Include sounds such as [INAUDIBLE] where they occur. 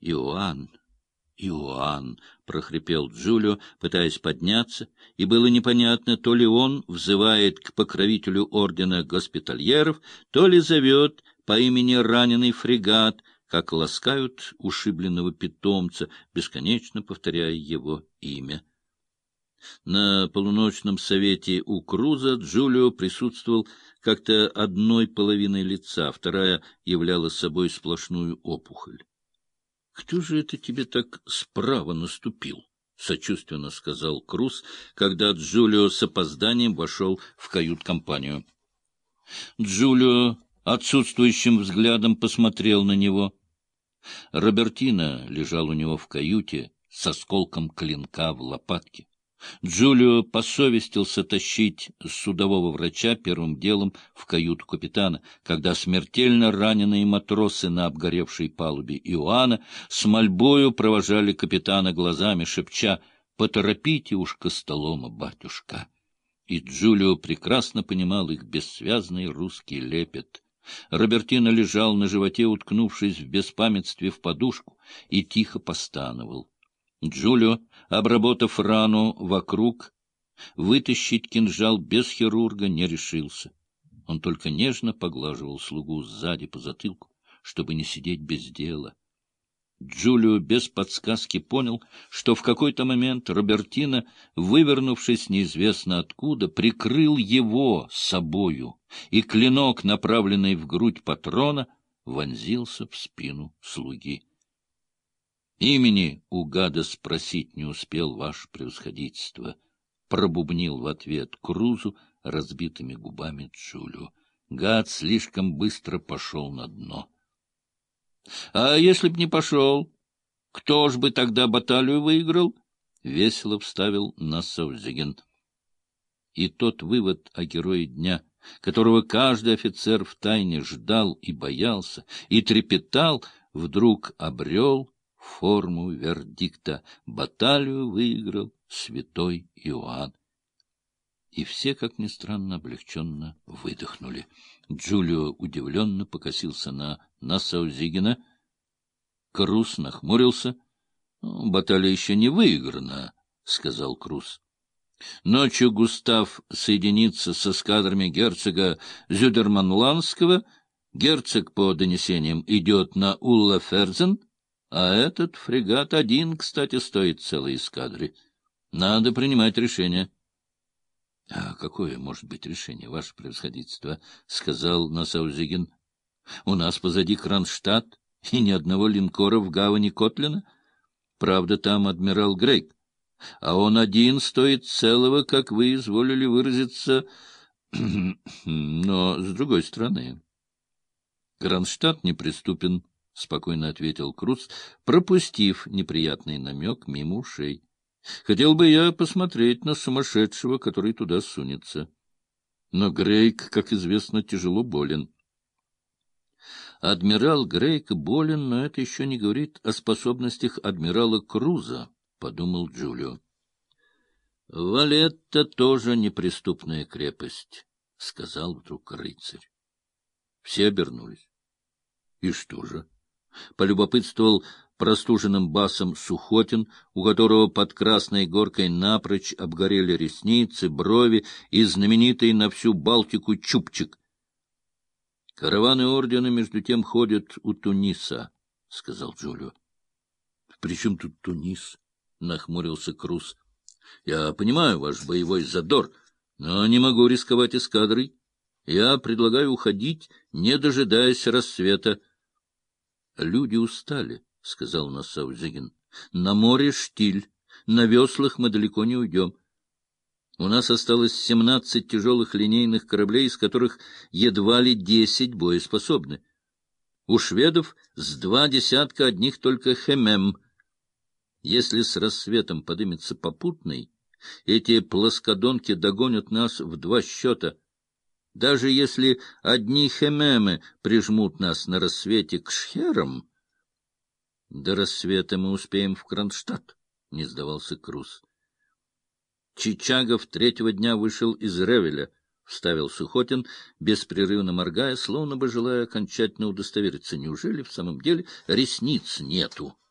Иоанн, Иоанн, — прохрипел Джулио, пытаясь подняться, и было непонятно, то ли он взывает к покровителю ордена госпитальеров, то ли зовет по имени раненый фрегат, как ласкают ушибленного питомца, бесконечно повторяя его имя. На полуночном совете у Круза Джулио присутствовал как-то одной половиной лица, вторая являла собой сплошную опухоль. — Кто же это тебе так справа наступил? — сочувственно сказал Круз, когда Джулио с опозданием вошел в кают-компанию. Джулио отсутствующим взглядом посмотрел на него. Робертино лежал у него в каюте с осколком клинка в лопатке. Джулио посовестился тащить судового врача первым делом в каюту капитана, когда смертельно раненые матросы на обгоревшей палубе Иоанна с мольбою провожали капитана глазами, шепча «Поторопите уж Костолома, батюшка!» И Джулио прекрасно понимал их бессвязный русский лепет. Робертино лежал на животе, уткнувшись в беспамятстве в подушку, и тихо постановал. Джулио, обработав рану вокруг, вытащить кинжал без хирурга не решился. Он только нежно поглаживал слугу сзади по затылку, чтобы не сидеть без дела. Джулио без подсказки понял, что в какой-то момент Робертино, вывернувшись неизвестно откуда, прикрыл его собою, и клинок, направленный в грудь патрона, вонзился в спину слуги. Имени у гада спросить не успел ваше превосходительство, — пробубнил в ответ Крузу разбитыми губами Джулио. Гад слишком быстро пошел на дно. — А если б не пошел, кто ж бы тогда баталию выиграл? — весело вставил Нассаузеген. И тот вывод о герое дня, которого каждый офицер втайне ждал и боялся, и трепетал, вдруг обрел форму вердикта. Баталию выиграл святой Иоанн. И все, как ни странно, облегченно выдохнули. Джулио удивленно покосился на Нассаузигена. Крус нахмурился. «Ну, — Баталия еще не выиграна, — сказал Крус. Ночью Густав соединится с эскадрами герцога Зюдерманландского. Герцог, по донесениям, идет на Улла-Ферзен — а этот фрегат один, кстати, стоит целой эскадры. Надо принимать решение. — А какое может быть решение, ваше превосходительство? — сказал Насаузигин. — У нас позади Кронштадт и ни одного линкора в гавани Котлина. Правда, там адмирал Грейк. А он один стоит целого, как вы изволили выразиться, [CLEARS THROAT] но с другой стороны. Кронштадт неприступен, — спокойно ответил Круц, пропустив неприятный намек мимо ушей. — Хотел бы я посмотреть на сумасшедшего, который туда сунется. Но Грейк, как известно, тяжело болен. Адмирал Грейк болен, но это еще не говорит о способностях адмирала Круза, — подумал Джулио. — Валетта тоже неприступная крепость, — сказал вдруг рыцарь. Все обернулись. — И что же? Полюбопытствовал простуженным басом Сухотин, у которого под красной горкой напрочь обгорели ресницы, брови и знаменитый на всю Балтику чубчик. — Караваны ордена, между тем, ходят у Туниса, — сказал Джулио. — При чем тут Тунис? — нахмурился Круз. — Я понимаю ваш боевой задор, но не могу рисковать эскадрой. Я предлагаю уходить, не дожидаясь рассвета. — Люди устали, — сказал Насаузигин. — На море штиль, на веслах мы далеко не уйдем. У нас осталось семнадцать тяжелых линейных кораблей, из которых едва ли десять боеспособны. У шведов с два десятка одних только хемем. Если с рассветом подымется попутный, эти плоскодонки догонят нас в два счета — даже если одни хемемы прижмут нас на рассвете к шхерам, до рассвета мы успеем в Кронштадт, — не сдавался Круз. Чичагов третьего дня вышел из Ревеля, — вставил Сухотин, беспрерывно моргая, словно бы желая окончательно удостовериться. Неужели в самом деле ресниц нету? —